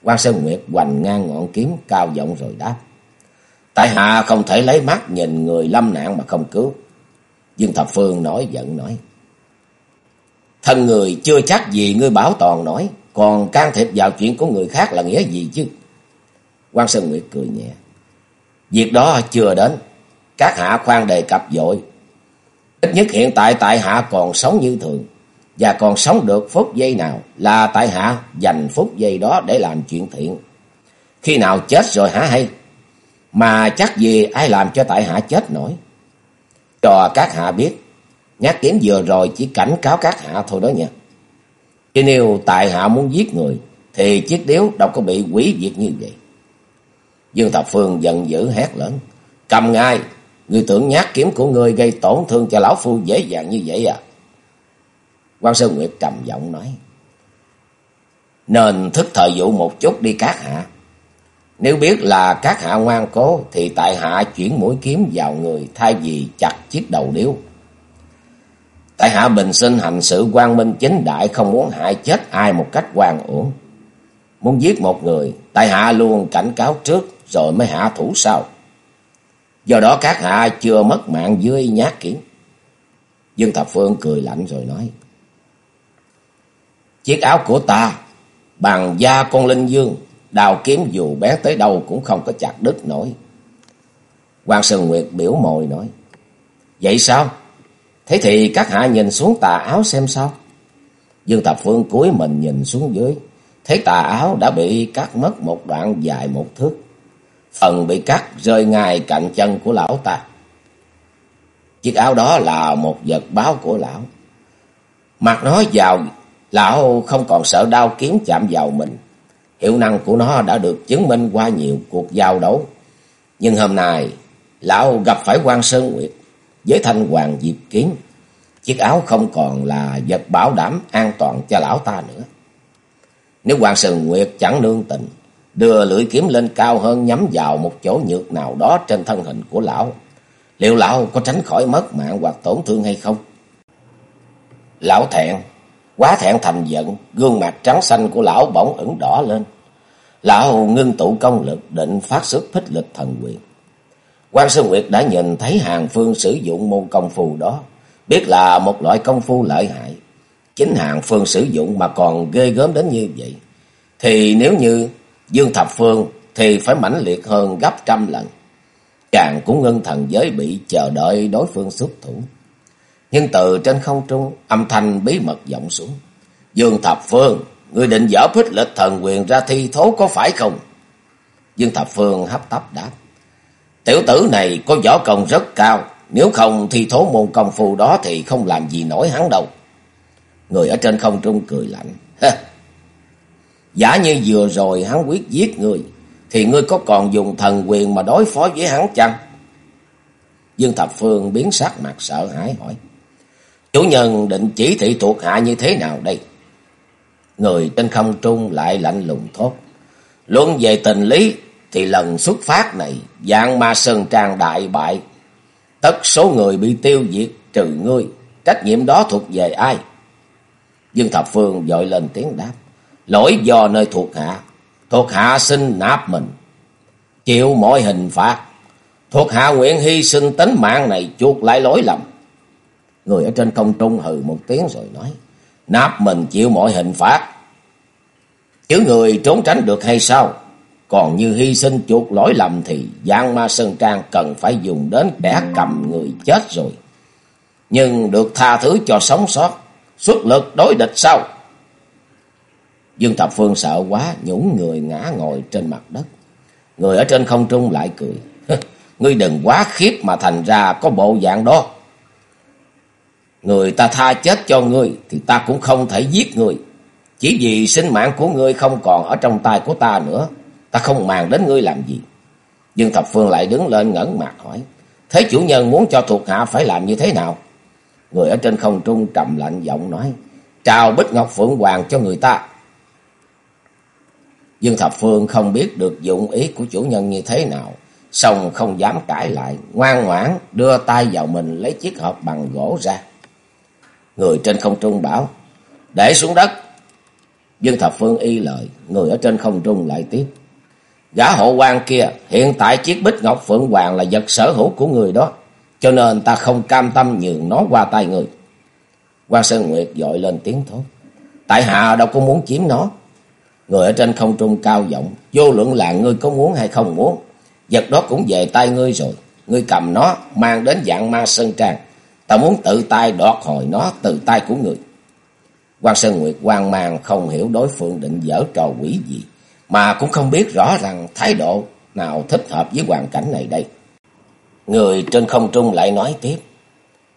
quan Sơn Nguyệt hoành ngang ngọn kiếm cao giọng rồi đáp. Tại hạ không thể lấy mắt nhìn người lâm nạn mà không cứu. Dương Thập Phương nói giận nói. Thân người chưa chắc gì ngươi bảo toàn nói, còn can thiệp vào chuyện của người khác là nghĩa gì chứ? quan Sơn Nguyệt cười nhẹ. Việc đó chưa đến, các hạ khoan đề cập dội. Ít nhất hiện tại tại hạ còn sống như thường và còn sống được phút giây nào là tại hạ dành phút giây đó để làm chuyện thiện. Khi nào chết rồi hả hay? Mà chắc gì ai làm cho tại hạ chết nổi. Cho các hạ biết, nhát kiếm vừa rồi chỉ cảnh cáo các hạ thôi đó nha. Chứ nếu tại hạ muốn giết người, thì chiếc điếu đâu có bị quỷ diệt như vậy. Dương Thập Phương giận dữ hét lớn. Cầm ngay, người tưởng nhát kiếm của người gây tổn thương cho lão phu dễ dàng như vậy à? quan Sơn Nguyệt trầm giọng nói. Nên thức thời vụ một chút đi các hạ. Nếu biết là các hạ ngoan cố thì tại hạ chuyển mũi kiếm vào người thay vì chặt chiếc đầu điếu. Tại hạ bình sinh hành sự quan minh chính đại không muốn hại chết ai một cách quan uổng. Muốn giết một người, tại hạ luôn cảnh cáo trước rồi mới hạ thủ sau. Do đó các hạ chưa mất mạng dưới nhát kiếm. Dương Thập Phương cười lạnh rồi nói. Chiếc áo của ta, bằng da con linh dương, đào kiếm dù bé tới đâu cũng không có chặt đứt nổi. Quan Sơn Nguyệt biểu mồi nói. Vậy sao? Thế thì các hạ nhìn xuống tà áo xem sao? Dương Thập Phương cúi mình nhìn xuống dưới. Thấy tà áo đã bị cắt mất một đoạn dài một thước. Phần bị cắt rơi ngay cạnh chân của lão ta. Chiếc áo đó là một vật báo của lão. Mặc nó vào, lão không còn sợ đau kiếm chạm vào mình. Hiệu năng của nó đã được chứng minh qua nhiều cuộc giao đấu. Nhưng hôm nay, lão gặp phải quan Sơn Nguyệt với thanh hoàng diệp kiếm. Chiếc áo không còn là vật bảo đảm an toàn cho lão ta nữa. Nếu Hoàng Sơn Nguyệt chẳng nương tình, đưa lưỡi kiếm lên cao hơn nhắm vào một chỗ nhược nào đó trên thân hình của lão, liệu lão có tránh khỏi mất mạng hoặc tổn thương hay không? Lão thẹn, quá thẹn thành giận, gương mặt trắng xanh của lão bỗng ửng đỏ lên. Lão ngưng tụ công lực định phát xuất phích lực thần quyền. Quan Sơn Nguyệt đã nhìn thấy Hàng Phương sử dụng môn công phu đó, biết là một loại công phu lợi hại. Chính Hàng Phương sử dụng mà còn ghê gớm đến như vậy. Thì nếu như Dương Thập Phương thì phải mãnh liệt hơn gấp trăm lần. Chàng cũng ngân thần giới bị chờ đợi đối phương xuất thủ. Nhưng từ trên không trung, âm thanh bí mật vọng xuống. Dương Thập Phương, người định dở phích lịch thần quyền ra thi thố có phải không? Dương Thập Phương hấp tấp đáp. Tiểu tử này có võ công rất cao, nếu không thì thố môn công phu đó thì không làm gì nổi hắn đâu. Người ở trên không trung cười lạnh. Giả như vừa rồi hắn quyết giết người, thì ngươi có còn dùng thần quyền mà đối phó với hắn chăng? Dương Thập Phương biến sắc mặt sợ hãi hỏi. Chủ nhân định chỉ thị thuộc hạ như thế nào đây? Người trên không trung lại lạnh lùng thốt. Luận về tình lý thì lần xuất phát này dạng ma sơn trang đại bại. Tất số người bị tiêu diệt trừ ngươi. Trách nhiệm đó thuộc về ai? Dương Thập Phương dội lên tiếng đáp. Lỗi do nơi thuộc hạ. Thuộc hạ xin nạp mình. Chịu mọi hình phạt. Thuộc hạ nguyện hy sinh tính mạng này chuộc lại lỗi lầm. Người ở trên công trung hừ một tiếng rồi nói. Nạp mình chịu mọi hình phạt. Chứ người trốn tránh được hay sao? Còn như hy sinh chuộc lỗi lầm thì Giang Ma Sơn Trang cần phải dùng đến kẻ cầm người chết rồi. Nhưng được tha thứ cho sống sót, xuất lực đối địch sau Dương Thập Phương sợ quá, nhũng người ngã ngồi trên mặt đất. Người ở trên không trung lại cười. Ngươi đừng quá khiếp mà thành ra có bộ dạng đó. Người ta tha chết cho ngươi thì ta cũng không thể giết ngươi. Chỉ vì sinh mạng của ngươi không còn ở trong tay của ta nữa. Ta không màng đến ngươi làm gì. Dương Thập Phương lại đứng lên ngẩn mặt hỏi. Thế chủ nhân muốn cho thuộc hạ phải làm như thế nào? Người ở trên không trung trầm lạnh giọng nói. Trao Bích Ngọc Phượng Hoàng cho người ta. Dương Thập Phương không biết được dụng ý của chủ nhân như thế nào. Xong không dám cãi lại. Ngoan ngoãn đưa tay vào mình lấy chiếc hộp bằng gỗ ra. Người trên không trung bảo. Để xuống đất. Dương Thập Phương y lời. Người ở trên không trung lại tiếp. Gã hộ quan kia, hiện tại chiếc bích ngọc phượng hoàng là vật sở hữu của người đó, cho nên ta không cam tâm nhường nó qua tay người. Quan Sơn Nguyệt dội lên tiếng thốt. Tại hạ đâu có muốn chiếm nó. Người ở trên không trung cao giọng, vô luận là ngươi có muốn hay không muốn, vật đó cũng về tay ngươi rồi. Ngươi cầm nó, mang đến dạng ma sơn trang. Ta muốn tự tay đoạt hồi nó từ tay của người. Quan Sơn Nguyệt quang mang không hiểu đối phương định dở trò quỷ gì mà cũng không biết rõ rằng thái độ nào thích hợp với hoàn cảnh này đây. Người trên không trung lại nói tiếp.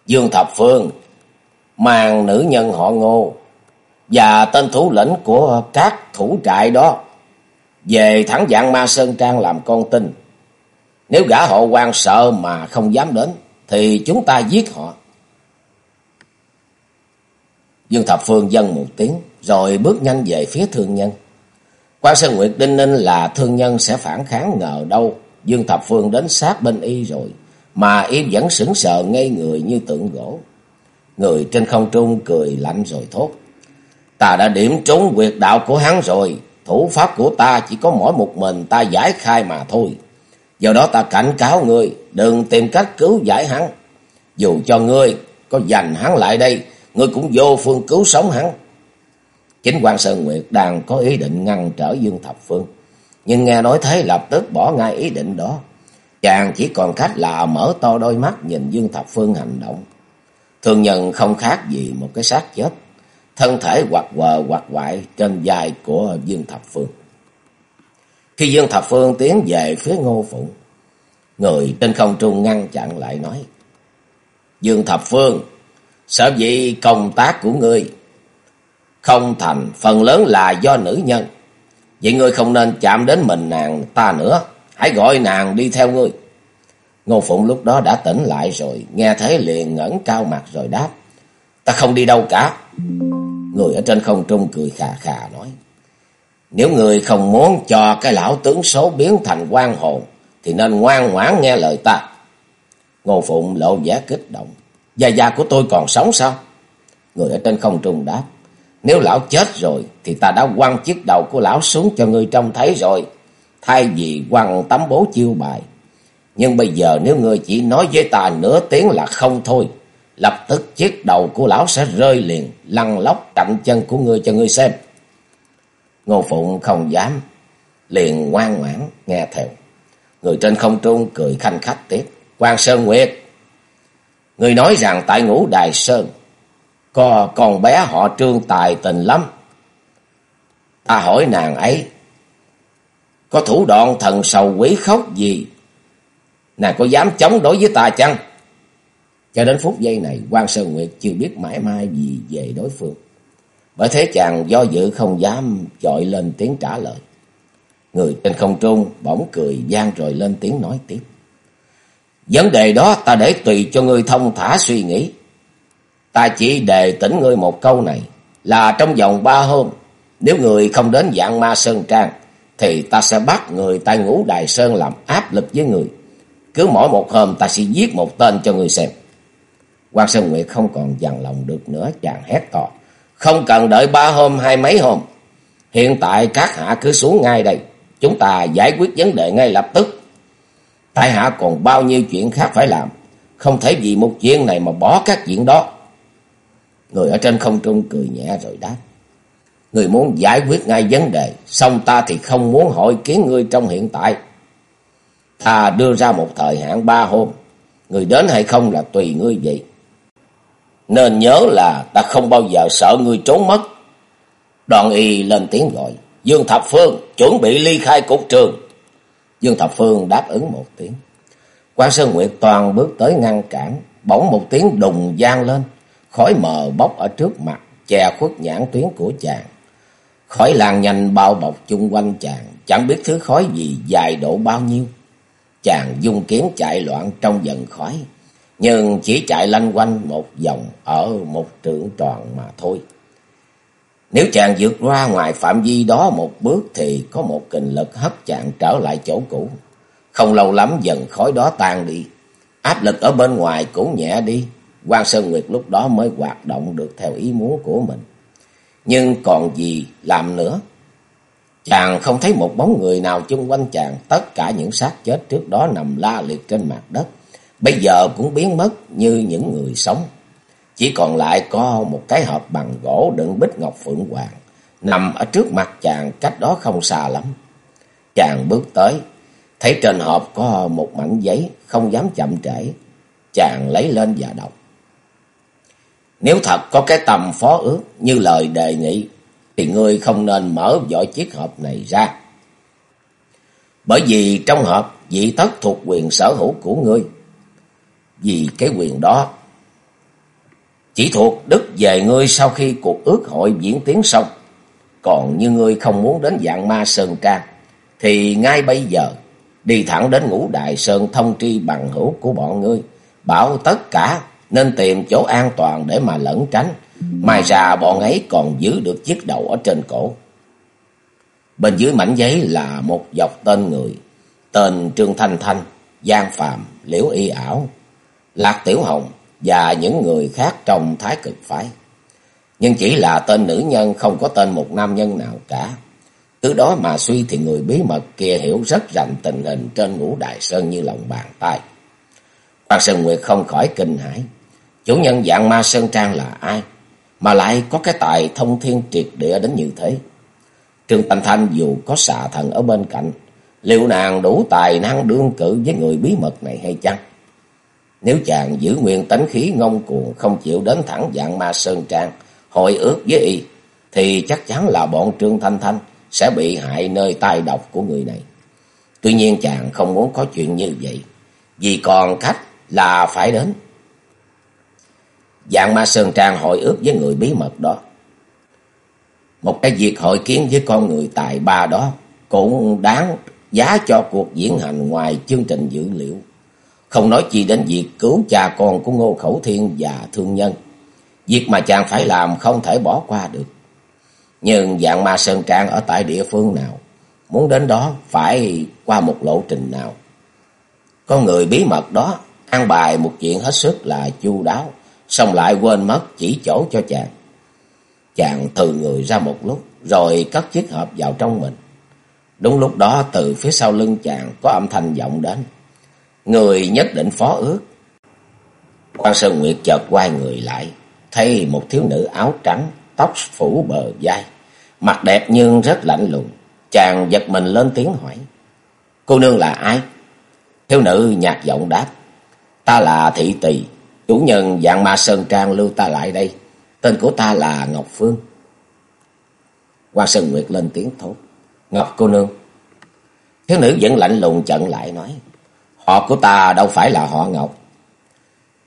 Dương Thập Phương, mang nữ nhân họ ngô và tên thủ lĩnh của các thủ trại đó về thẳng dạng ma Sơn Trang làm con tin. Nếu gã họ quan sợ mà không dám đến, thì chúng ta giết họ. Dương Thập Phương dân một tiếng, rồi bước nhanh về phía thương nhân. Quan Sơn Nguyệt đinh ninh là thương nhân sẽ phản kháng ngờ đâu. Dương Thập Phương đến sát bên y rồi. Mà y vẫn sững sờ ngây người như tượng gỗ. Người trên không trung cười lạnh rồi thốt. Ta đã điểm trúng quyệt đạo của hắn rồi. Thủ pháp của ta chỉ có mỗi một mình ta giải khai mà thôi. Do đó ta cảnh cáo ngươi đừng tìm cách cứu giải hắn. Dù cho ngươi có giành hắn lại đây, ngươi cũng vô phương cứu sống hắn. Chính quan Sơn Nguyệt đang có ý định ngăn trở Dương Thập Phương, nhưng nghe nói thế lập tức bỏ ngay ý định đó. Chàng chỉ còn cách là mở to đôi mắt nhìn Dương Thập Phương hành động. Thường nhân không khác gì một cái xác chết, thân thể hoặc quờ hoặc quại trên vai của Dương Thập Phương. Khi Dương Thập Phương tiến về phía Ngô Phụng, người trên không trung ngăn chặn lại nói, Dương Thập Phương, sợ gì công tác của ngươi không thành, phần lớn là do nữ nhân. Vậy ngươi không nên chạm đến mình nàng ta nữa, hãy gọi nàng đi theo ngươi. Ngô Phụng lúc đó đã tỉnh lại rồi, nghe thấy liền ngẩng cao mặt rồi đáp. Ta không đi đâu cả. Người ở trên không trung cười khà khà nói. Nếu người không muốn cho cái lão tướng số biến thành quan hồn, thì nên ngoan ngoãn nghe lời ta. Ngô Phụng lộ vẻ kích động. Gia gia của tôi còn sống sao? Người ở trên không trung đáp. Nếu lão chết rồi, thì ta đã quăng chiếc đầu của lão xuống cho ngươi trông thấy rồi. Thay vì quăng tấm bố chiêu bài. Nhưng bây giờ nếu ngươi chỉ nói với ta nửa tiếng là không thôi. Lập tức chiếc đầu của lão sẽ rơi liền, lăn lóc cạnh chân của ngươi cho ngươi xem. Ngô Phụng không dám, liền ngoan ngoãn nghe theo. Người trên không trung cười khanh khách tiếp. quan Sơn Nguyệt, người nói rằng tại ngũ Đài Sơn, có con bé họ trương tài tình lắm. Ta hỏi nàng ấy, có thủ đoạn thần sầu quỷ khóc gì? Nàng có dám chống đối với ta chăng? Cho đến phút giây này, quan Sơn Nguyệt chưa biết mãi mai gì về đối phương. Bởi thế chàng do dự không dám chọi lên tiếng trả lời. Người trên không trung bỗng cười gian rồi lên tiếng nói tiếp. Vấn đề đó ta để tùy cho ngươi thông thả suy nghĩ. Ta chỉ đề tỉnh ngươi một câu này là trong vòng ba hôm, nếu người không đến dạng ma Sơn Trang, thì ta sẽ bắt người tại ngũ Đài Sơn làm áp lực với người. Cứ mỗi một hôm ta sẽ giết một tên cho người xem. quan Sơn Nguyệt không còn dằn lòng được nữa, chàng hét to. Không cần đợi ba hôm hay mấy hôm. Hiện tại các hạ cứ xuống ngay đây. Chúng ta giải quyết vấn đề ngay lập tức. Tại hạ còn bao nhiêu chuyện khác phải làm. Không thể vì một chuyện này mà bỏ các chuyện đó. Người ở trên không trung cười nhẹ rồi đáp. Người muốn giải quyết ngay vấn đề, xong ta thì không muốn hội kiến ngươi trong hiện tại. Ta đưa ra một thời hạn ba hôm, người đến hay không là tùy ngươi vậy. Nên nhớ là ta không bao giờ sợ ngươi trốn mất. Đoàn y lên tiếng gọi, Dương Thập Phương chuẩn bị ly khai cục trường. Dương Thập Phương đáp ứng một tiếng. Quan Sơn Nguyệt toàn bước tới ngăn cản, bỗng một tiếng đùng gian lên. Khói mờ bốc ở trước mặt, che khuất nhãn tuyến của chàng. Khói lan nhanh bao bọc chung quanh chàng, chẳng biết thứ khói gì dài độ bao nhiêu. Chàng dung kiếm chạy loạn trong dần khói, nhưng chỉ chạy lanh quanh một vòng ở một trượng tròn mà thôi. Nếu chàng vượt ra ngoài phạm vi đó một bước thì có một kình lực hấp chàng trở lại chỗ cũ. Không lâu lắm dần khói đó tan đi, áp lực ở bên ngoài cũng nhẹ đi, quan Sơn Nguyệt lúc đó mới hoạt động được theo ý muốn của mình. Nhưng còn gì làm nữa? Chàng không thấy một bóng người nào chung quanh chàng, tất cả những xác chết trước đó nằm la liệt trên mặt đất, bây giờ cũng biến mất như những người sống. Chỉ còn lại có một cái hộp bằng gỗ đựng bích ngọc phượng hoàng, nằm ở trước mặt chàng cách đó không xa lắm. Chàng bước tới, thấy trên hộp có một mảnh giấy, không dám chậm trễ. Chàng lấy lên và đọc. Nếu thật có cái tầm phó ước như lời đề nghị, thì ngươi không nên mở vỏ chiếc hộp này ra. Bởi vì trong hộp dị tất thuộc quyền sở hữu của ngươi. Vì cái quyền đó chỉ thuộc đức về ngươi sau khi cuộc ước hội diễn tiến xong. Còn như ngươi không muốn đến dạng ma sơn trang, thì ngay bây giờ đi thẳng đến ngũ đại sơn thông tri bằng hữu của bọn ngươi, bảo tất cả nên tìm chỗ an toàn để mà lẩn tránh. Mai ra bọn ấy còn giữ được chiếc đầu ở trên cổ. Bên dưới mảnh giấy là một dọc tên người, tên Trương Thanh Thanh, Giang Phạm, Liễu Y Ảo, Lạc Tiểu Hồng và những người khác trong thái cực phái. Nhưng chỉ là tên nữ nhân không có tên một nam nhân nào cả. Từ đó mà suy thì người bí mật kia hiểu rất rành tình hình trên ngũ đại sơn như lòng bàn tay. Hoàng Sơn Nguyệt không khỏi kinh hãi. Chủ nhân dạng ma Sơn Trang là ai? Mà lại có cái tài thông thiên triệt địa đến như thế. Trương Thanh Thanh dù có xà thần ở bên cạnh, liệu nàng đủ tài năng đương cử với người bí mật này hay chăng? Nếu chàng giữ nguyên tánh khí ngông cuồng không chịu đến thẳng dạng ma Sơn Trang, hội ước với y, thì chắc chắn là bọn Trương Thanh Thanh sẽ bị hại nơi tai độc của người này. Tuy nhiên chàng không muốn có chuyện như vậy, vì còn khách là phải đến. Dạng ma Sơn Trang hội ước với người bí mật đó. Một cái việc hội kiến với con người tài ba đó cũng đáng giá cho cuộc diễn hành ngoài chương trình dữ liệu. Không nói chi đến việc cứu cha con của Ngô Khẩu Thiên và thương nhân. Việc mà chàng phải làm không thể bỏ qua được. Nhưng dạng ma Sơn Trang ở tại địa phương nào, muốn đến đó phải qua một lộ trình nào. Con người bí mật đó an bài một chuyện hết sức là chu đáo, xong lại quên mất chỉ chỗ cho chàng. Chàng từ người ra một lúc, rồi cất chiếc hộp vào trong mình. Đúng lúc đó từ phía sau lưng chàng có âm thanh vọng đến. Người nhất định phó ước. quan Sơn Nguyệt chợt quay người lại, thấy một thiếu nữ áo trắng, tóc phủ bờ vai, mặt đẹp nhưng rất lạnh lùng. Chàng giật mình lên tiếng hỏi. Cô nương là ai? Thiếu nữ nhạt giọng đáp. Ta là Thị Tỳ, chủ nhân dạng ma Sơn Trang lưu ta lại đây. Tên của ta là Ngọc Phương. quan Sơn Nguyệt lên tiếng thốt. Ngọc cô nương. Thiếu nữ vẫn lạnh lùng chận lại nói. Họ của ta đâu phải là họ Ngọc.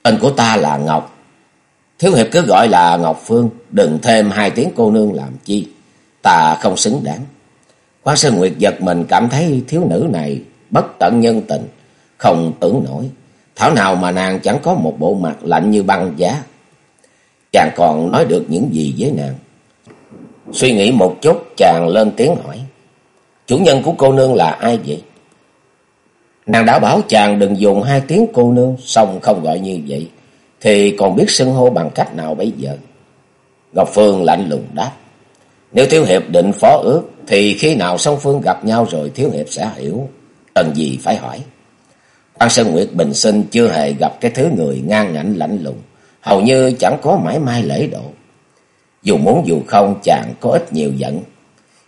Tên của ta là Ngọc. Thiếu hiệp cứ gọi là Ngọc Phương. Đừng thêm hai tiếng cô nương làm chi. Ta không xứng đáng. quan Sơn Nguyệt giật mình cảm thấy thiếu nữ này bất tận nhân tình. Không tưởng nổi. Thảo nào mà nàng chẳng có một bộ mặt lạnh như băng giá. Chàng còn nói được những gì với nàng. Suy nghĩ một chút chàng lên tiếng hỏi. Chủ nhân của cô nương là ai vậy? Nàng đã bảo chàng đừng dùng hai tiếng cô nương, xong không gọi như vậy. Thì còn biết xưng hô bằng cách nào bây giờ? Ngọc Phương lạnh lùng đáp. Nếu Thiếu Hiệp định phó ước, thì khi nào song phương gặp nhau rồi Thiếu Hiệp sẽ hiểu. Cần gì phải hỏi. Quan Sơn Nguyệt bình sinh chưa hề gặp cái thứ người ngang ngạnh lạnh lùng. Hầu như chẳng có mãi mai lễ độ. Dù muốn dù không chàng có ít nhiều giận.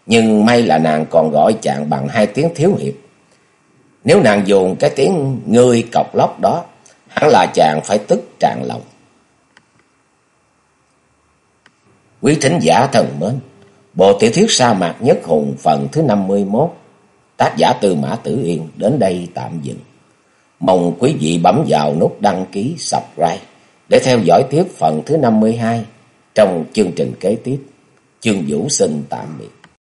Nhưng may là nàng còn gọi chàng bằng hai tiếng thiếu hiệp. Nếu nàng dùng cái tiếng ngươi cọc lóc đó, hẳn là chàng phải tức tràn lòng. Quý thính giả thần mến, bộ tiểu thuyết sa mạc nhất hùng phần thứ 51, tác giả Từ Mã Tử Yên đến đây tạm dừng. Mong quý vị bấm vào nút đăng ký subscribe để theo dõi tiếp phần thứ 52 trong chương trình kế tiếp. Chương Vũ xin tạm biệt.